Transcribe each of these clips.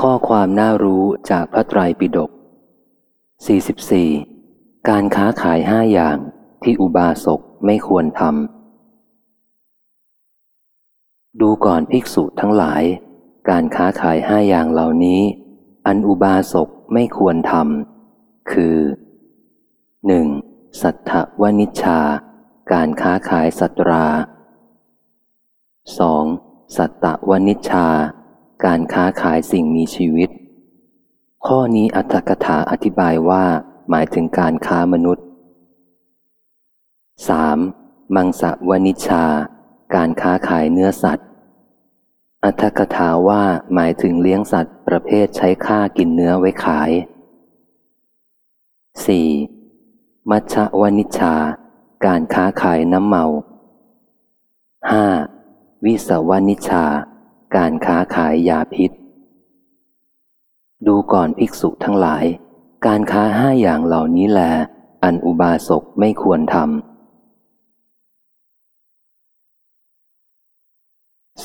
ข้อความน่ารู้จากพระไตรปิฎก 44. การค้าขายห้าอย่างที่อุบาสกไม่ควรทำ ดูก่อนภิกษุทั้งหลาย การค้าขายห้าอย่างเหล่านี้ อันอุบาสกไม่ควรทำ คือ 1. สัทธวนิชชาการค้าขายสัตรา 2. สัตตวนิชชา การค้าขายสิ่งมีชีวิต ข้อนี้อัตถกถาอธิบายว่าหมายถึงการค้ามนุษย์ 3. มังสวนิชา การค้าขายเนื้อสัตว์ อัตถกถาว่าหมายถึงเลี้ยงสัตว์ประเภทใช้ฆ่ากินเนื้อไว้ขาย 4. มัชวนิชา การค้าขายน้ำเมา 5. วิสวนิชา การค้าขายยาพิษ ดูก่อนภิกษุทั้งหลาย การค้าห้าอย่างเหล่านี้แล อันอุบาสกไม่ควรทำ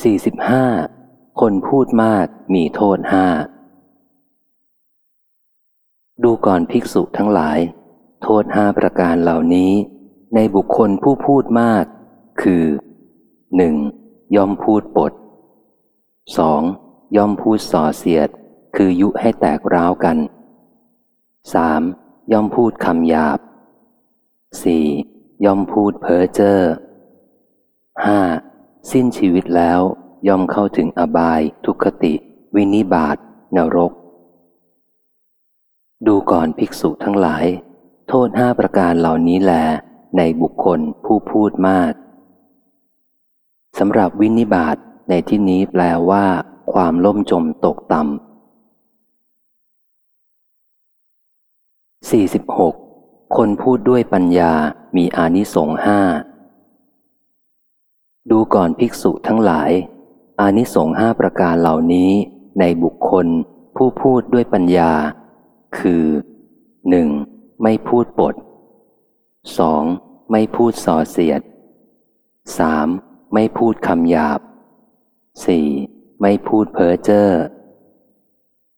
45. คนพูดมากมีโทษห้า ดูก่อนภิกษุทั้งหลาย โทษห้าประการเหล่านี้ ในบุคคลผู้พูดมาก คือ 1. ย่อมพูดปด 2. ย่อมพูดส่อเสียด คือยุให้แตกร้าวกัน 3. ย่อมพูดคำหยาบ 4. ย่อมพูดเพ้อเจ้อ 5. สิ้นชีวิตแล้วย่อมเข้าถึงอบาย ทุกขติ วินิบาตนรก ดูก่อนภิกษุทั้งหลาย โทษห้าประการเหล่านี้แล ในบุคคลผู้พูดมากสำหรับวินิบาต ในที่นี้แปลว่า ความล่มจมตกต่ำ 46. คนพูดด้วยปัญญามีอานิสงส์ห้า ดูก่อนภิกษุทั้งหลาย อานิสงส์ห้าประการเหล่านี้ ในบุคคลผู้พูดด้วยปัญญา คือ 1. ไม่พูดปด 2. ไม่พูดส่อเสียด 3. ไม่พูดคำหยาบ 4. ไม่พูดเพ้อเจ้อ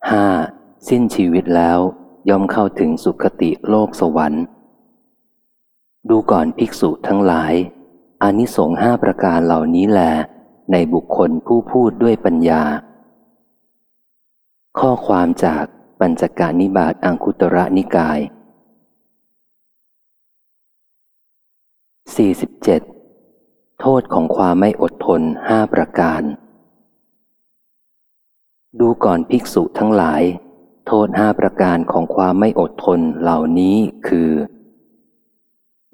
5. สิ้นชีวิตแล้วย่อมเข้าถึงสุคติโลกสวรรค์ ดูก่อนภิกษุทั้งหลายอานิสงส์ห้าประการเหล่านี้แล ในบุคคลผู้พูดด้วยปัญญา ข้อความจากปัญจการนิบาตอังคุตระนิกาย 47. โทษของความไม่อดทนห้าประการ ดูก่อนภิกษุทั้งหลาย โทษห้าประการของความไม่อดทนเหล่านี้คือ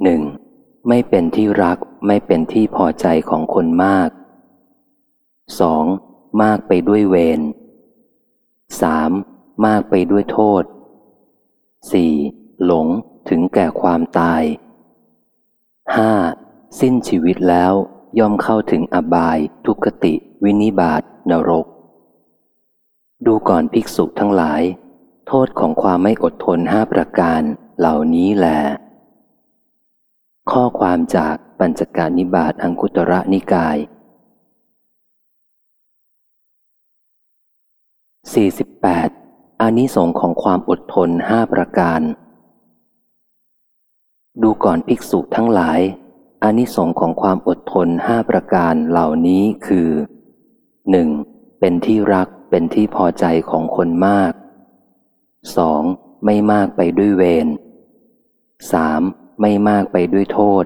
1. ไม่เป็นที่รักไม่เป็นที่พอใจของคนมาก 2. มากไปด้วยเวร 3. มากไปด้วยโทษ 4. หลงถึงแก่ความตาย 5. สิ้นชีวิตแล้วย่อมเข้าถึงอบาย ทุกติ วินิบาตนรก ดูก่อนภิกษุทั้งหลาย โทษของความไม่อดทนห้าประการเหล่านี้แหลข้อความจากปัญจการนิบาตอังคุตระนิกาย 48. อานิสงของความอดทนห้าประการ ดูก่อนภิกษุทั้งหลายอานิสงของความอดทนห้าประการเหล่านี้คือ 1. เป็นที่รัก เป็นที่พอใจของคนมาก 2. ไม่มากไปด้วยเวร 3. ไม่มากไปด้วยโทษ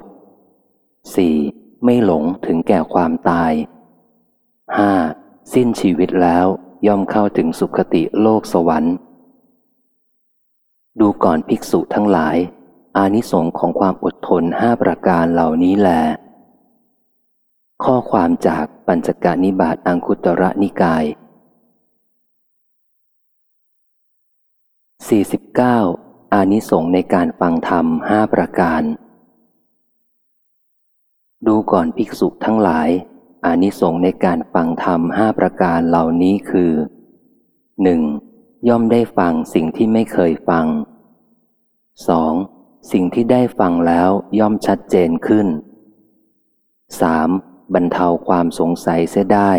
4. ไม่หลงถึงแก่ความตาย 5. สิ้นชีวิตแล้วย่อมเข้าถึงสุคติโลกสวรรค์ ดูก่อนภิกษุทั้งหลาย อานิสงค์ของความอดทนห้าประการเหล่านี้แล ข้อความจากปัญจกานิบาตอังคุตระนิกาย 49. อานิสงส์ในการฟังธรรมห้าประการ ดูก่อนภิกษุทั้งหลาย อานิสงส์ในการฟังธรรมห้าประการเหล่านี้คือ 1. ย่อมได้ฟังสิ่งที่ไม่เคยฟัง 2. สิ่งที่ได้ฟังแล้วย่อมชัดเจนขึ้น 3. บรรเทาความสงสัยเสียได้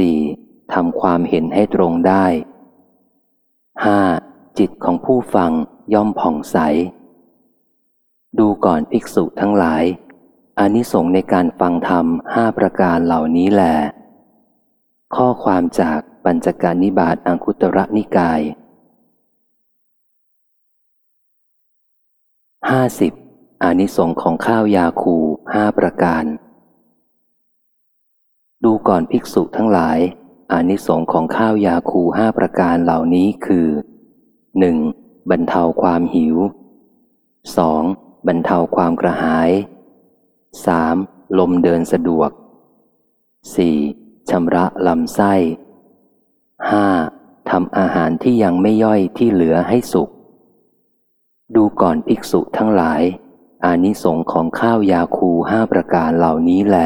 4. ทำความเห็นให้ตรงได้ ห้าจิตของผู้ฟังย่อมผ่องใส ดูก่อนภิกษุทั้งหลายอานิสงส์ในการฟังธรรมห้าประการเหล่านี้แหลข้อความจากปัญจการนิบาตอังคุตระนิกายห้าสิบอานิสงส์ของข้าวยาคูห้าประการ ดูก่อนภิกษุทั้งหลาย อานิสงส์ของข้าวยาคูห้าประการเหล่านี้คือหนึ่งบรรเทาความหิวสองบรรเทาความกระหายสามลมเดินสะดวกสี่ชำระลำไส้ห้าทำอาหารที่ยังไม่ย่อยที่เหลือให้สุก ดูก่อนภิกษุทั้งหลาย อานิสงค์ของข้าวยาคูห้าประการเหล่านี้แล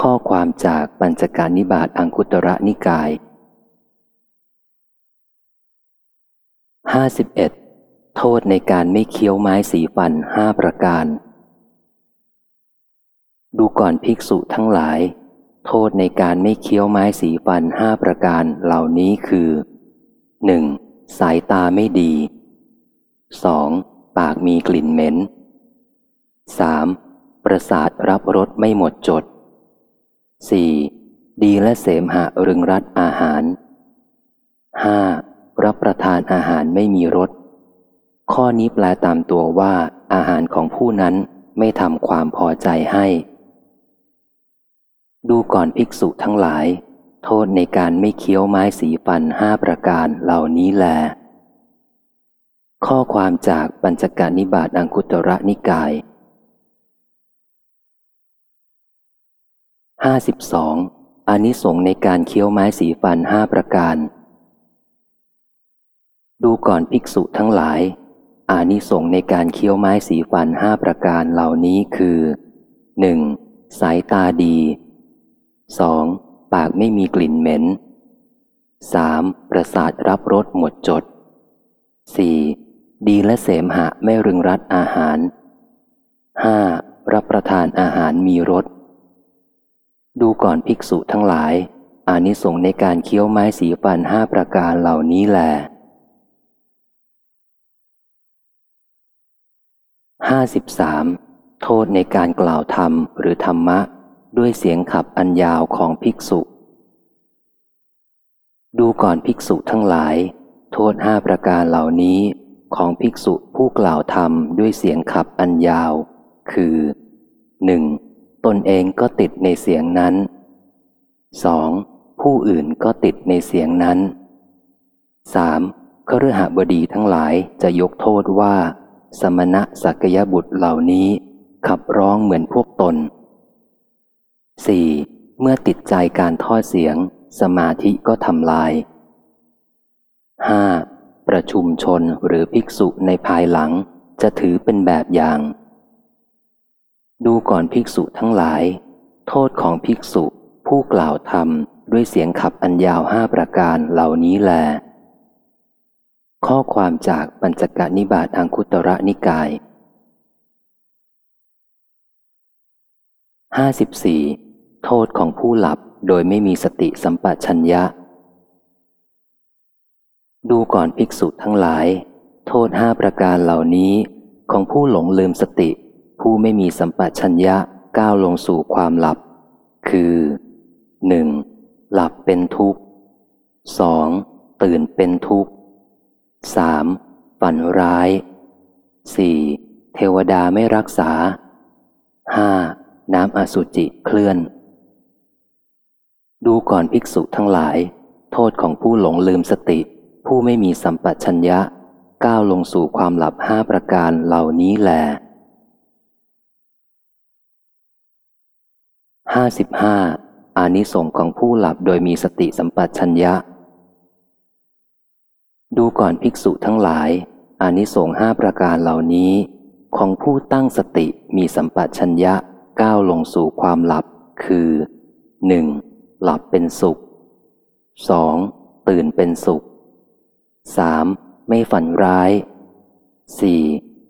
ข้อความจากปัญจการนิบาตอังคุตระนิกายห้าสิบเอ็ดโทษในการไม่เคี้ยวไม้สีฟันห้าประการ ดูก่อนภิกษุทั้งหลาย โทษในการไม่เคี้ยวไม้สีฟันห้าประการเหล่านี้คือหนึ่งสายตาไม่ดีสองปากมีกลิ่นเหม็นสามประสาทรับรสไม่หมดจด สี่ดีและเสมหะรึงรัดอาหารห้ารับประทานอาหารไม่มีรส ข้อนี้แปลตามตัวว่า อาหารของผู้นั้นไม่ทำความพอใจให้ ดูก่อนภิกษุทั้งหลาย โทษในการไม่เคี้ยวไม้สีฟันห้าประการเหล่านี้แล ข้อความจากปัญจการนิบาตอังคุตระนิกาย ห้าสิบสองอานิสงส์ในการเคี้ยวไม้สีฟันห้าประการ ดูก่อนภิกษุทั้งหลาย อานิสงส์ในการเคี้ยวไม้สีฟันห้าประการเหล่านี้คือหนึ่งสายตาดีสองปากไม่มีกลิ่นเหม็นสามประสาทรับรสหมดจดสี่ดีและเสมหะไม่รึงรัดอาหารห้ารับประทานอาหารมีรส ดูก่อนภิกษุทั้งหลาย อานิสงส์ในการเคี้ยวไม้สีฟันห้าประการเหล่านี้แหละห้าสิบสามโทษในการกล่าวธรรมหรือธรรมะ ด้วยเสียงขับอันยาวของภิกษุ ดูก่อนภิกษุทั้งหลาย โทษห้าประการเหล่านี้ของภิกษุผู้กล่าวธรรมด้วยเสียงขับอันยาว คือหนึ่ง ตนเองก็ติดในเสียงนั้นสองผู้อื่นก็ติดในเสียงนั้นสามคฤหบดีทั้งหลายจะยกโทษว่า สมณะสักยบุตรเหล่านี้ ขับร้องเหมือนพวกตน 4. เมื่อติดใจการทอดเสียง สมาธิก็ทำลาย 5. ประชุมชนหรือภิกษุในภายหลังจะถือเป็นแบบอย่าง ดูก่อนภิกษุทั้งหลาย โทษของภิกษุผู้กล่าวธรรมด้วยเสียงขับอันยาวห้าประการเหล่านี้แล ข้อความจากปัญจกนิบาตอังคุตระนิกาย 54. โทษของผู้หลับโดยไม่มีสติสัมปชัญญะ ดูก่อนภิกษุทั้งหลาย โทษห้าประการเหล่านี้ของผู้หลงลืมสติ ผู้ไม่มีสัมปชัญญะก้าวลงสู่ความหลับ คือ 1. หลับเป็นทุกข์ 2. ตื่นเป็นทุกข์สามฝันร้ายสี่เทวดาไม่รักษาห้าน้ำอสุจิเคลื่อน ดูก่อนภิกษุทั้งหลาย โทษของผู้หลงลืมสติ ผู้ไม่มีสัมปชัญญะ ก้าวลงสู่ความหลับห้าประการเหล่านี้แหละ ห้าสิบห้าอานิสงของผู้หลับโดยมีสติสัมปชัญญะ ดูก่อนภิกษุทั้งหลาย อานิสงส์ห้าประการเหล่านี้ ของผู้ตั้งสติมีสัมปชัญญะก้าวลงสู่ความหลับ คือหนึ่งหลับเป็นสุขสองตื่นเป็นสุขสามไม่ฝันร้ายสี่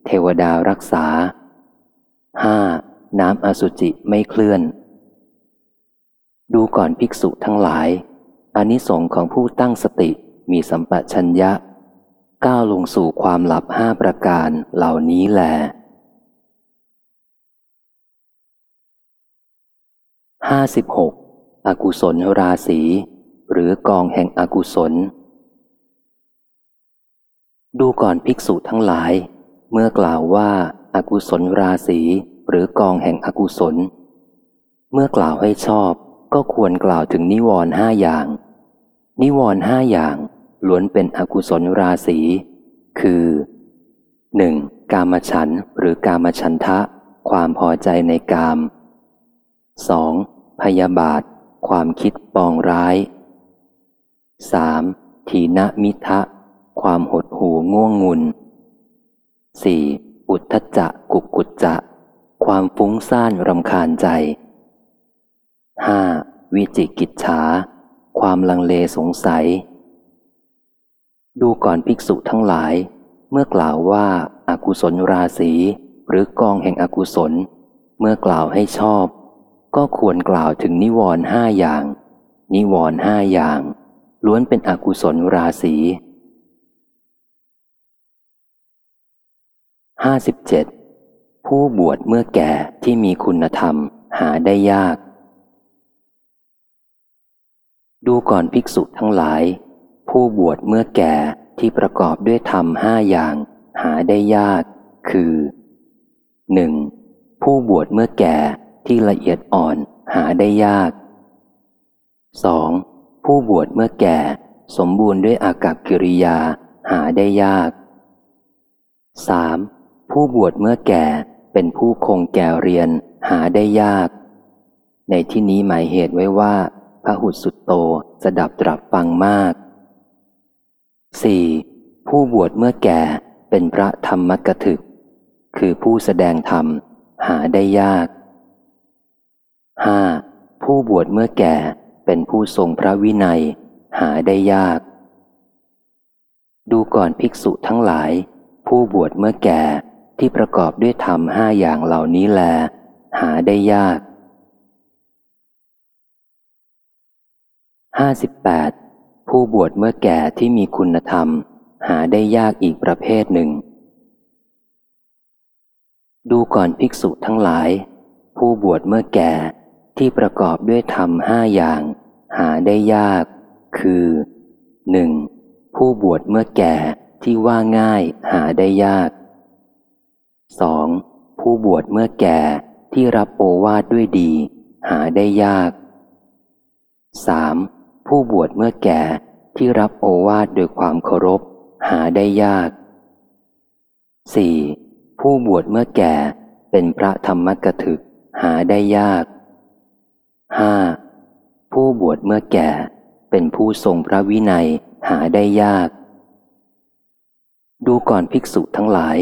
เทวดารักษาห้าน้ำอสุจิไม่เคลื่อน ดูก่อนภิกษุทั้งหลายอานิสงส์ของผู้ตั้งสติมีสัมปชัญญะ ก้าวลงสู่ความหลับห้าประการเหล่านี้แลห้าสิบหกอกุศลราศีหรือกองแห่งอกุศล ดูก่อนภิกษุทั้งหลาย เมื่อกล่าวว่าอากุศลราศีหรือกองแห่งอกุศล เมื่อกล่าวให้ชอบ ก็ควรกล่าวถึงนิวรณ์ห้าอย่าง นิวรณ์ห้าอย่างล้วนเป็นอกุศลราศีคือ 1. กามฉันหรือกามฉันทะ ความพอใจในกาม 2. พยาบาท ความคิดปองร้าย 3. ทีนมิทะ ความหดหูง่วงงุน 4. อุทธจะกุกกุจจะ ความฟุ้งซ่านรำคาญใจ 5. วิจิกิจฉาความลังเลสงสัย ดูก่อนภิกษุทั้งหลาย เมื่อกล่าวว่าอากุศลราศีหรือกองแห่งอกุศล เมื่อกล่าวให้ชอบ ก็ควรกล่าวถึงนิวรณ์ห้าอย่าง นิวรณ์ห้าอย่าง ล้วนเป็นอกุศลราศีห้าสิบเจ็ดผู้บวชเมื่อแก่ที่มีคุณธรรมหาได้ยาก ดูก่อนภิกษุทั้งหลาย ผู้บวชเมื่อแก่ที่ประกอบด้วยธรรมห้าอย่าง หาได้ยาก คือ 1. ผู้บวชเมื่อแก่ที่ละเอียดอ่อนหาได้ยาก 2. ผู้บวชเมื่อแก่สมบูรณ์ด้วยอากับกิริยาหาได้ยาก 3. ผู้บวชเมื่อแก่เป็นผู้คงแก่เรียนหาได้ยาก ในที่นี้หมายเหตุไว้ว่า พระหุสุตโตสดับตรับฟังมาก 4. ผู้บวชเมื่อแก่เป็นพระธรรมกถึก คือผู้แสดงธรรมหาได้ยาก 5. ผู้บวชเมื่อแก่เป็นผู้ทรงพระวินัย หาได้ยาก ดูก่อนภิกษุทั้งหลาย ผู้บวชเมื่อแก่ที่ประกอบด้วยธรรมห้าอย่างเหล่านี้แล หาได้ยาก 58. ผู้บวชเมื่อแก่ที่มีคุณธรรม หาได้ยากอีกประเภทหนึ่ง ดูก่อนภิกษุทั้งหลาย ผู้บวชเมื่อแก่ที่ประกอบด้วยธรรมห้าอย่าง หาได้ยาก คือ 1. ผู้บวชเมื่อแก่ที่ว่าง่ายหาได้ยาก 2. ผู้บวชเมื่อแก่ที่รับโอวาทด้วยดี หาได้ยาก 3. ผู้บวชเมื่อแก่ที่รับโอวาทโดยความเคารพ หาได้ยาก 4. ผู้บวชเมื่อแก่เป็นพระธรรมกถึก หาได้ยาก 5. ผู้บวชเมื่อแก่เป็นผู้ทรงพระวินัยหาได้ยาก ดูก่อนภิกษุทั้งหลาย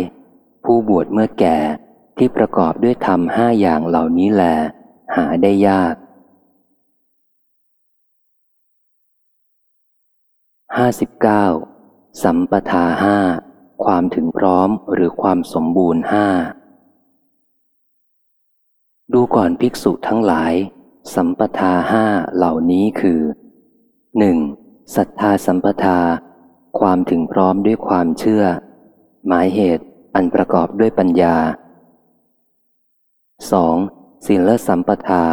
ผู้บวชเมื่อแก่ที่ประกอบด้วยธรรมห้าอย่างเหล่านี้แล หาได้ยาก ห้าสิบเก้าสัมปทาห้าความถึงพร้อมหรือความสมบูรณ์ห้าดูก่อนภิกษุทั้งหลาย สัมปทาห้าเหล่านี้คือหนึ่งศรัทธาสัมปทา ความถึงพร้อมด้วยความเชื่อ หมายเหตุอันประกอบด้วยปัญญา 2. ศีลสัมปทา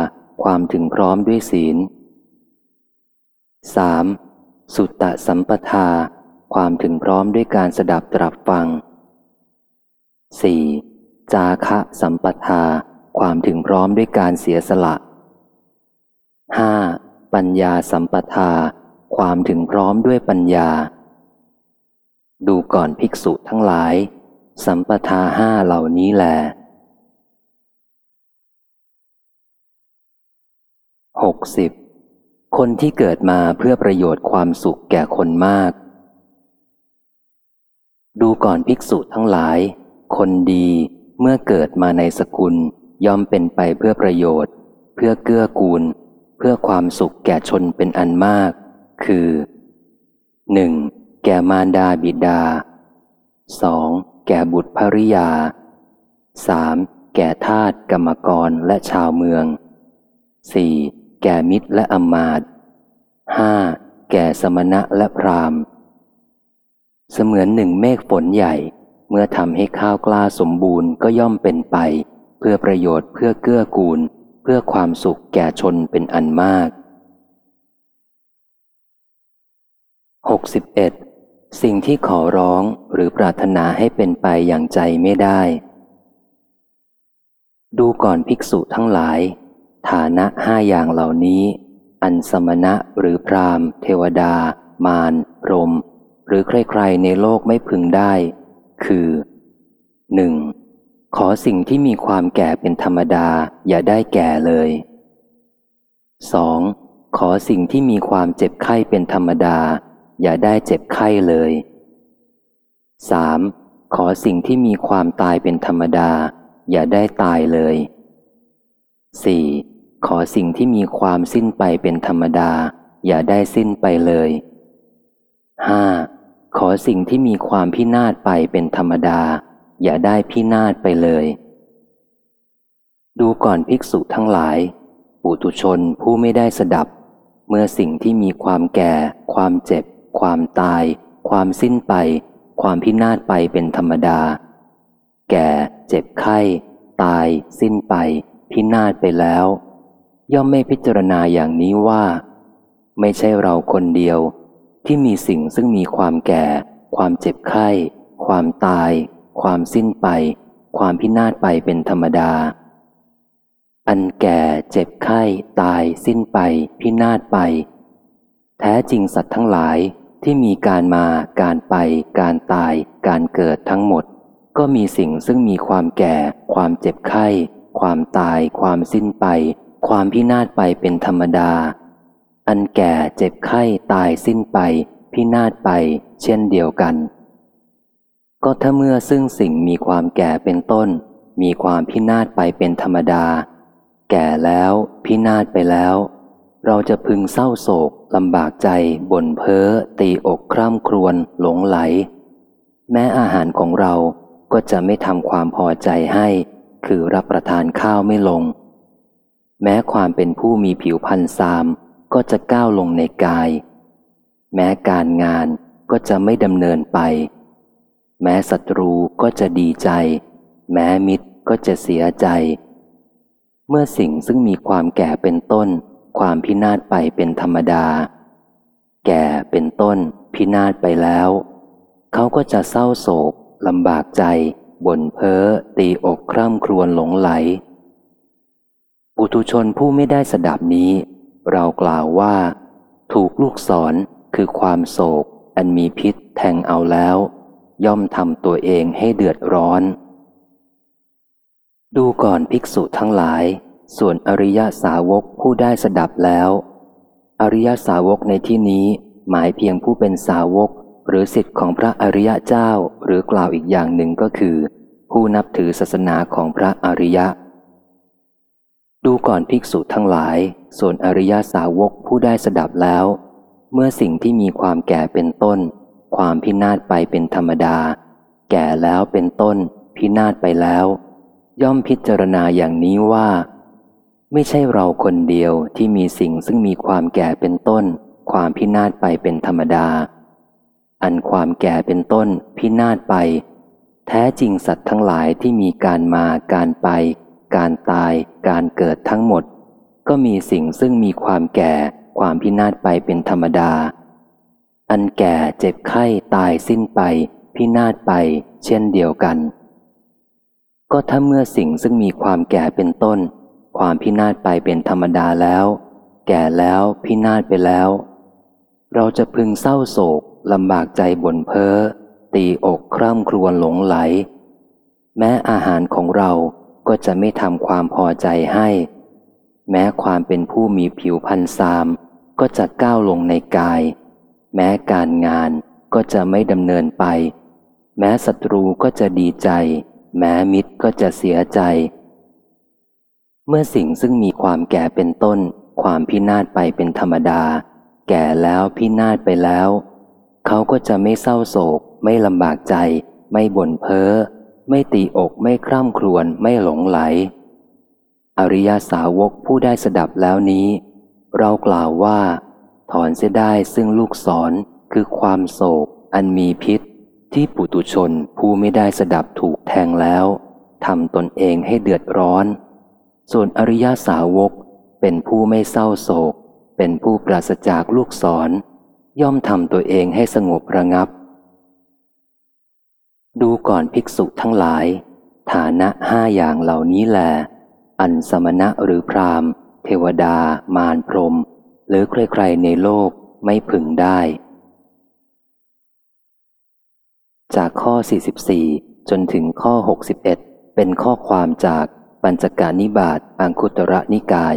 ความถึงพร้อมด้วยศีล 3. สุตตะสัมปทา ความถึงพร้อมด้วยการสดับตรับฟัง 4. จาคะสัมปทา ความถึงพร้อมด้วยการเสียสละ 5. ปัญญาสัมปทา ความถึงพร้อมด้วยปัญญา ดูก่อนภิกษุทั้งหลาย สัมปทาห้าเหล่านี้แลหกสิบ คนที่เกิดมาเพื่อประโยชน์ความสุขแก่คนมาก ดูก่อนภิกษุทั้งหลาย คนดีเมื่อเกิดมาในสกุลย่อมเป็นไปเพื่อประโยชน์ เพื่อเกื้อกูล เพื่อความสุขแก่ชนเป็นอันมาก คือ 1. แก่มารดาบิดา 2. แก่บุตรภริยา 3. แก่ทาสกรรมกรและชาวเมือง 4. แก่มิตรและอมาตห้าแก่สมณะและพรามเสมือนหนึ่งเมฆฝนใหญ่ เมื่อทำให้ข้าวกล้าสมบูรณ์ก็ย่อมเป็นไป เพื่อประโยชน์เพื่อเกื้อกูล เพื่อความสุขแก่ชนเป็นอันมาก 61. สิ่งที่ขอร้องหรือปรารถนาให้เป็นไปอย่างใจไม่ได้ ดูก่อนภิกษุทั้งหลาย ฐานะห้าอย่างเหล่านี้ อันสมณะหรือพรามเทวดา มารพรม หรือใครๆในโลกไม่พึงได้ คือ 1. ขอสิ่งที่มีความแก่เป็นธรรมดาอย่าได้แก่เลย 2. ขอสิ่งที่มีความเจ็บไข้เป็นธรรมดา อย่าได้เจ็บไข้เลย 3. ขอสิ่งที่มีความตายเป็นธรรมดา อย่าได้ตายเลย 4. ขอสิ่งที่มีความสิ้นไปเป็นธรรมดา อย่าได้สิ้นไปเลย 5. ขอสิ่งที่มีความพินาศไปเป็นธรรมดา อย่าได้พินาศไปเลย ดูก่อนภิกษุทั้งหลาย ปุตุชนผู้ไม่ได้สดับ เมื่อสิ่งที่มีความแก่ ความเจ็บ ความตาย ความสิ้นไป ความพินาศไปเป็นธรรมดา แก่ เจ็บไข้ ตาย สิ้นไป พินาศไปแล้ว ย่อมไม่พิจารณาอย่างนี้ว่า ไม่ใช่เราคนเดียวที่มีสิ่งซึ่งมีความแก่ ความเจ็บไข้ ความตาย ความสิ้นไป ความพินาศไปเป็นธรรมดา อันแก่เจ็บไข้ ตาย สิ้นไป พินาศไป แท้จริงสัตว์ทั้งหลายที่มีการมา การไป การตาย การเกิดทั้งหมด ก็มีสิ่งซึ่งมีความแก่ ความเจ็บไข้ ความตาย ความสิ้นไป ความพินาศไปเป็นธรรมดา อันแก่เจ็บไข้ตายสิ้นไป พินาศไปเช่นเดียวกัน ก็ถ้าเมื่อซึ่งสิ่งมีความแก่เป็นต้น มีความพินาศไปเป็นธรรมดา แก่แล้วพินาศไปแล้ว เราจะพึงเศร้าโศกลำบากใจบ่นเพ้อ ตีอกคร่ำครวญหลงไหล แม้อาหารของเราก็จะไม่ทำความพอใจให้ คือรับประทานข้าวไม่ลง แม้ความเป็นผู้มีผิวพรรณซามก็จะก้าวลงในกาย แม้การงานก็จะไม่ดำเนินไป แม้ศัตรูก็จะดีใจ แม้มิตรก็จะเสียใจ เมื่อสิ่งซึ่งมีความแก่เป็นต้น ความพินาศไปเป็นธรรมดา แก่เป็นต้น พินาศไปแล้ว เขาก็จะเศร้าโศกลำบากใจบ่นเพ้อตีอกคร่ำครวญหลงไหล ปุถุชนผู้ไม่ได้สดับนี้ เรากล่าวว่า ถูกลูกศรคือความโศก อันมีพิษแทงเอาแล้ว ย่อมทำตัวเองให้เดือดร้อน ดูก่อนภิกษุทั้งหลาย ส่วนอริยสาวกผู้ได้สดับแล้ว อริยสาวกในที่นี้หมายเพียงผู้เป็นสาวก หรือสิทธิ์ของพระอริยเจ้าหรือกล่าวอีกอย่างหนึ่งก็คือ ผู้นับถือศาสนาของพระอริยะ ดูก่อนภิกษุทั้งหลาย ส่วนอริยสาวกผู้ได้สดับแล้ว เมื่อสิ่งที่มีความแก่เป็นต้น ความพินาศไปเป็นธรรมดา แก่แล้วเป็นต้น พินาศไปแล้ว ย่อมพิจารณาอย่างนี้ว่า ไม่ใช่เราคนเดียวที่มีสิ่งซึ่งมีความแก่เป็นต้น ความพินาศไปเป็นธรรมดา อันความแก่เป็นต้น พินาศไป แท้จริงสัตว์ทั้งหลายที่มีการมาการไป การตาย การเกิดทั้งหมด ก็มีสิ่งซึ่งมีความแก่ ความพินาศไปเป็นธรรมดา อันแก่เจ็บไข้ตายสิ้นไป พินาศไป เช่นเดียวกัน ก็ถ้าเมื่อสิ่งซึ่งมีความแก่เป็นต้น ความพินาศไปเป็นธรรมดาแล้ว แก่แล้วพินาศไปแล้ว เราจะพึงเศร้าโศกลำบากใจบ่นเพ้อตีอกคร่ำครวญหลงไหล แม้อาหารของเรา ก็จะไม่ทำความพอใจให้ แม้ความเป็นผู้มีผิวพันซาม ก็จะก้าวลงในกาย แม้การงานก็จะไม่ดำเนินไป แม้ศัตรูก็จะดีใจ แม้มิตรก็จะเสียใจ เมื่อสิ่งซึ่งมีความแก่เป็นต้น ความพินาศไปเป็นธรรมดา แก่แล้วพินาศไปแล้ว เขาก็จะไม่เศร้าโศก ไม่ลำบากใจ ไม่บ่นเพ้อ ไม่ตีอกไม่คร่ำครวญไม่หลงไหล อริยาสาวกผู้ได้สดับแล้วนี้ เรากล่าวว่า ถอนเสียได้ซึ่งลูกศรคือความโศก อันมีพิษ ที่ปุตุชนผู้ไม่ได้สดับถูกแทงแล้วทำตนเองให้เดือดร้อน ส่วนอริยาสาวกเป็นผู้ไม่เศร้าโศก เป็นผู้ปราศจากลูกศร ย่อมทำตัวเองให้สงบระงับ ดูก่อนภิกษุทั้งหลาย ฐานะห้าอย่างเหล่านี้แล อันสมณะหรือพรามเทวดา มารพรม หรือใครๆในโลกไม่พึงได้ จากข้อ 44 จนถึงข้อ 61 เป็นข้อความจากปัญจการนิบาตอังคุตระนิกาย